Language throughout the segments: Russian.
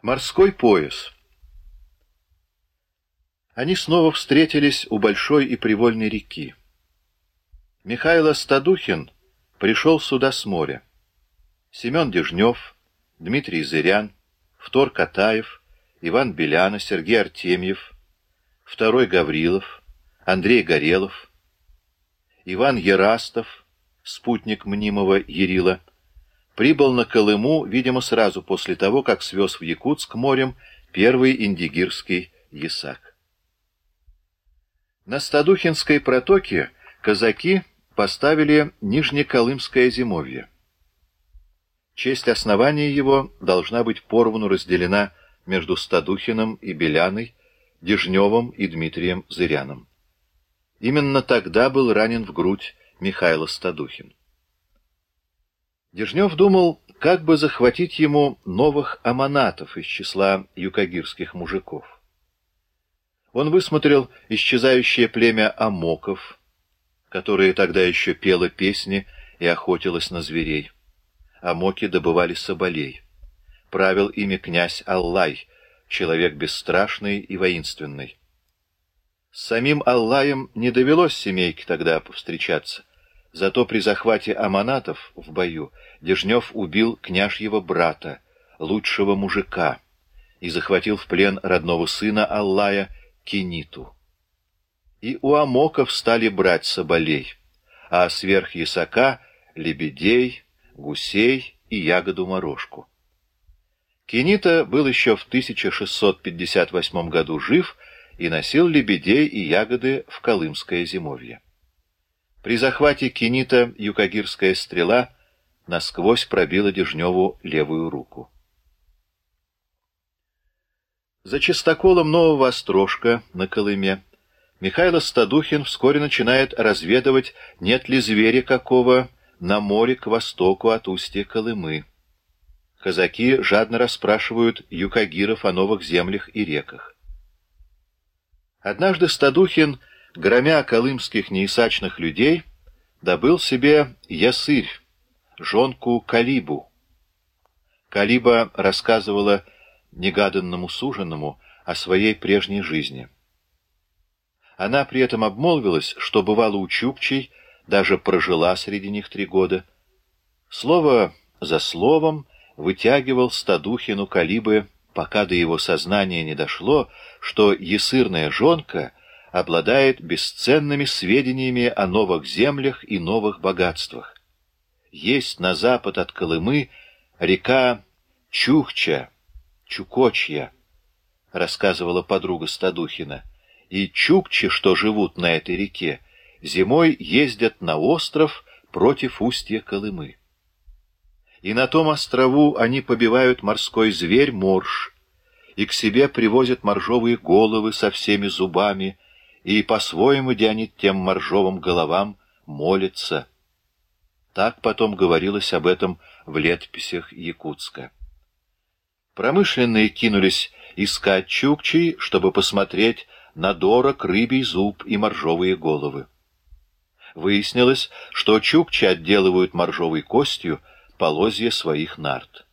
Морской пояс. Они снова встретились у большой и привольной реки. Михайло Стадухин пришел сюда с моря. Семен Дежнев, Дмитрий Зырян, Втор Катаев, Иван Беляна, Сергей Артемьев, Второй Гаврилов, Андрей Горелов, Иван Ерастов, спутник мнимого Ерила, прибыл на Колыму, видимо, сразу после того, как свез в Якутск морем первый индигирский ясак. На Стадухинской протоке казаки поставили Нижнеколымское зимовье. Честь основания его должна быть поровну разделена между Стадухиным и Беляной, Дежневым и Дмитрием Зыряном. Именно тогда был ранен в грудь Михаил Стадухин. Дежнев думал, как бы захватить ему новых аманатов из числа юкагирских мужиков. Он высмотрел исчезающее племя амоков, которое тогда еще пело песни и охотилось на зверей. Амоки добывали соболей. Правил ими князь Аллай, человек бесстрашный и воинственный. С самим Аллаем не довелось семейке тогда повстречаться, Зато при захвате аманатов в бою Дежнев убил княжьего брата, лучшего мужика, и захватил в плен родного сына Аллая Кениту. И у амоков стали брать соболей, а сверх ясака — лебедей, гусей и ягоду-морожку. Кенита был еще в 1658 году жив и носил лебедей и ягоды в Колымское зимовье. При захвате кинита юкагирская стрела насквозь пробила Дежневу левую руку. За чистоколом нового острожка на Колыме Михаил Стадухин вскоре начинает разведывать, нет ли зверя какого на море к востоку от устья Колымы. Казаки жадно расспрашивают юкагиров о новых землях и реках. Однажды Стадухин громя колымских неисачных людей, добыл себе ясырь, жонку Калибу. Калиба рассказывала негаданному суженому о своей прежней жизни. Она при этом обмолвилась, что бывала у Чукчей, даже прожила среди них три года. Слово за словом вытягивал Стадухину Калибы, пока до его сознания не дошло, что ясырная жонка — обладает бесценными сведениями о новых землях и новых богатствах. Есть на запад от Колымы река Чухча, Чукочья, рассказывала подруга Стадухина, и чукчи, что живут на этой реке, зимой ездят на остров против устья Колымы. И на том острову они побивают морской зверь морж, и к себе привозят моржовые головы со всеми зубами, и по-своему Дионит тем моржовым головам молится. Так потом говорилось об этом в летописях Якутска. Промышленные кинулись искать чукчей, чтобы посмотреть на дорог, рыбий зуб и моржовые головы. Выяснилось, что чукчи отделывают моржовой костью полозья своих нарт.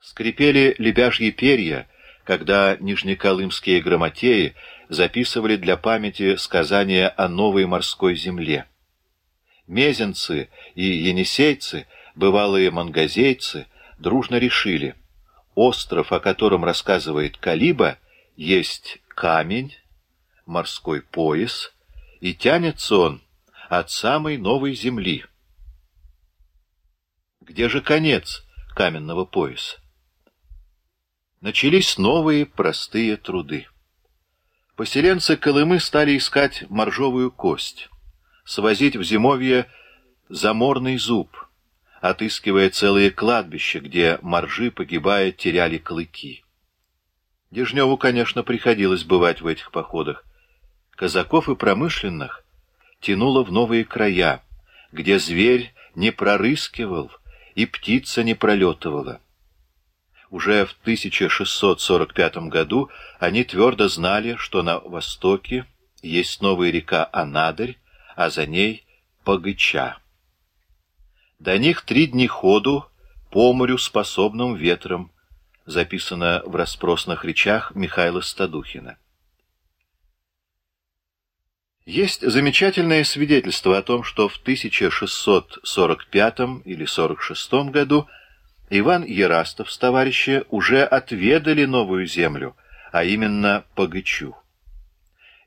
Скрипели лебяжьи перья, когда нижнеколымские грамотеи записывали для памяти сказания о новой морской земле. Мезенцы и енисейцы, бывалые мангазейцы, дружно решили, остров, о котором рассказывает Калиба, есть камень, морской пояс, и тянется он от самой новой земли. Где же конец каменного пояса? Начались новые простые труды. Поселенцы Колымы стали искать моржовую кость, свозить в зимовье заморный зуб, отыскивая целые кладбища, где моржи, погибая, теряли клыки. Дежневу, конечно, приходилось бывать в этих походах. Казаков и промышленных тянуло в новые края, где зверь не прорыскивал и птица не пролетывала. Уже в 1645 году они твердо знали, что на востоке есть новая река Анадырь, а за ней Пагыча. До них три дни ходу по морю способным ветром, записано в распросных речах Михаила Стадухина. Есть замечательное свидетельство о том, что в 1645 или 46 году Иван Ерастов с товарищи уже отведали новую землю, а именно Пагычу.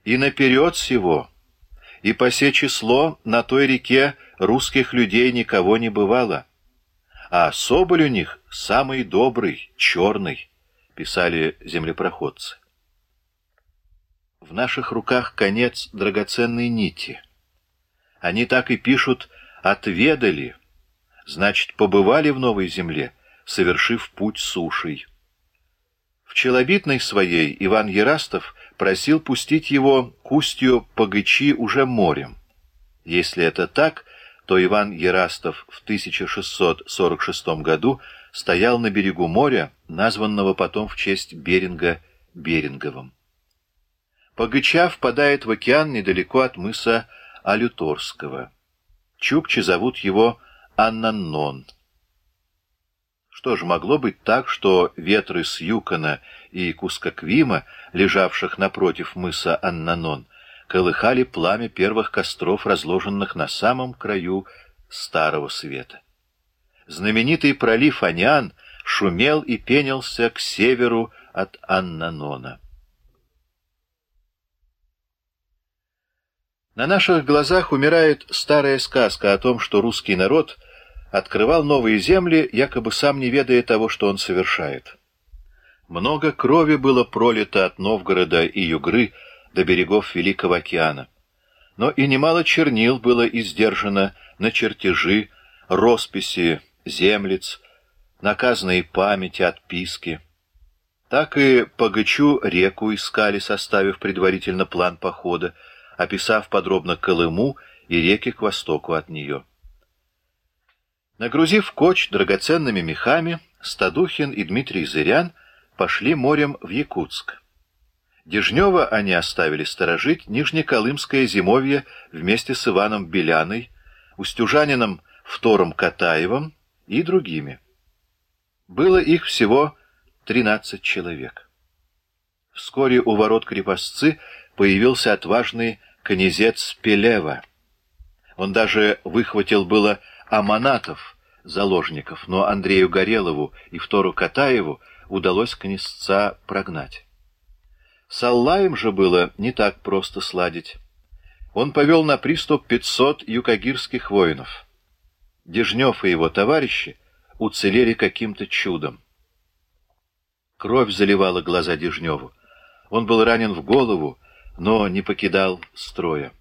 И наперед всего, и по се число на той реке русских людей никого не бывало, а соболь у них самый добрый, черный, писали землепроходцы. В наших руках конец драгоценной нити. Они так и пишут «отведали», значит, побывали в новой земле, совершив путь сушей. В челобитной своей Иван Ерастов просил пустить его к устью Пагычи уже морем. Если это так, то Иван Ерастов в 1646 году стоял на берегу моря, названного потом в честь Беринга Беринговым. Пагыча впадает в океан недалеко от мыса Алюторского. Чукчи зовут его Аннанон. Что же, могло быть так, что ветры с Юкона и Кускаквима, лежавших напротив мыса Аннанон, колыхали пламя первых костров, разложенных на самом краю Старого Света. Знаменитый пролив Анян шумел и пенился к северу от Аннанона. На наших глазах умирает старая сказка о том, что русский народ открывал новые земли, якобы сам не ведая того, что он совершает. Много крови было пролито от Новгорода и Югры до берегов Великого океана. Но и немало чернил было издержано на чертежи, росписи, землиц, наказанные памяти, отписки. Так и Пагачу реку искали, составив предварительно план похода, описав подробно Колыму и реки к востоку от нее. Нагрузив коч драгоценными мехами, Стадухин и Дмитрий Зырян пошли морем в Якутск. Дежнева они оставили сторожить Нижнеколымское зимовье вместе с Иваном Беляной, Устюжанином Втором Катаевым и другими. Было их всего тринадцать человек. Вскоре у ворот крепостцы появился отважный князец Пелева. Он даже выхватил было аманатов, заложников, но Андрею Горелову и Втору Катаеву удалось князца прогнать. С Аллаем же было не так просто сладить. Он повел на приступ пятьсот юкагирских воинов. Дежнев и его товарищи уцелели каким-то чудом. Кровь заливала глаза Дежневу. Он был ранен в голову, но не покидал строя.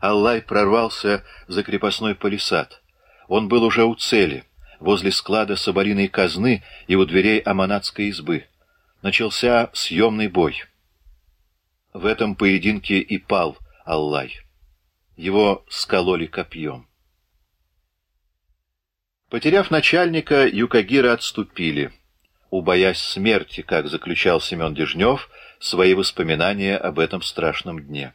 Аллай прорвался за крепостной палисад. Он был уже у цели, возле склада собориной казны и у дверей аманатской избы. Начался съемный бой. В этом поединке и пал Аллай. Его скололи копьем. Потеряв начальника, юкагиры отступили, убоясь смерти, как заключал Семен Дежнев, свои воспоминания об этом страшном дне.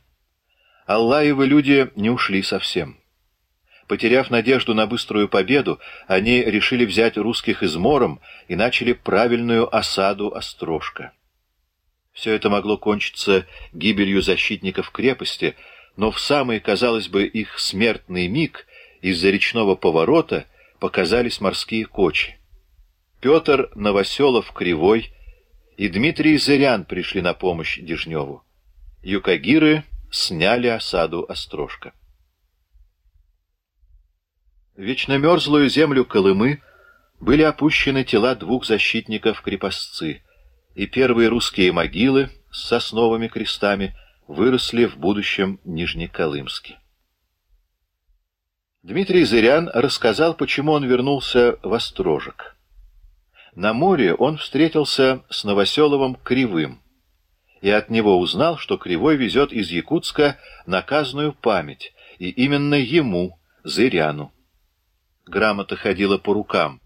Аллаевы люди не ушли совсем. Потеряв надежду на быструю победу, они решили взять русских измором и начали правильную осаду Острожка. Все это могло кончиться гибелью защитников крепости, но в самый, казалось бы, их смертный миг из-за речного поворота показались морские кочи. Петр Новоселов-Кривой и Дмитрий Зырян пришли на помощь Дежневу. Юкагиры сняли осаду Острожка. Вечно мерзлую землю Колымы были опущены тела двух защитников крепостцы, и первые русские могилы с сосновыми крестами выросли в будущем Нижнеколымске. Дмитрий Зырян рассказал, почему он вернулся в Острожек. На море он встретился с Новоселовым Кривым и от него узнал, что Кривой везет из Якутска наказанную память, и именно ему, Зыряну. Грамота ходила по рукам.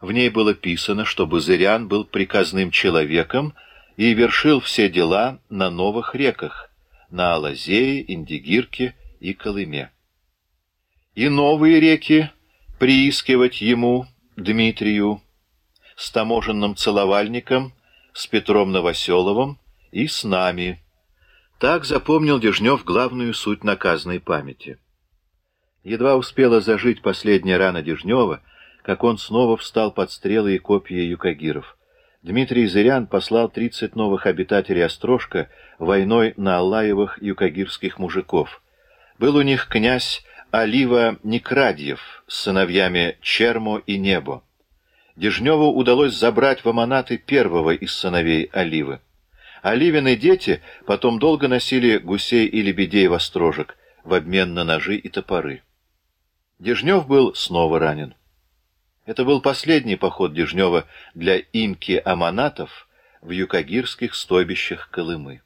В ней было писано, чтобы Зырян был приказным человеком и вершил все дела на новых реках, на Алазее, Индигирке и Колыме. И новые реки приискивать ему Дмитрию, с таможенным целовальником, с Петром Новоселовым и с нами. Так запомнил Дежнев главную суть наказанной памяти. Едва успела зажить последняя рана Дежнева, как он снова встал под стрелы и копья юкагиров. Дмитрий Зырян послал 30 новых обитателей Острожка войной на Аллаевых юкагирских мужиков. Был у них князь Алива Некрадьев с сыновьями Чермо и Небо. Дежневу удалось забрать в аманаты первого из сыновей Оливы. Оливины дети потом долго носили гусей и лебедей в острожек в обмен на ножи и топоры. Дежнев был снова ранен. Это был последний поход Дежнева для имки аманатов в юкагирских стойбищах Колымы.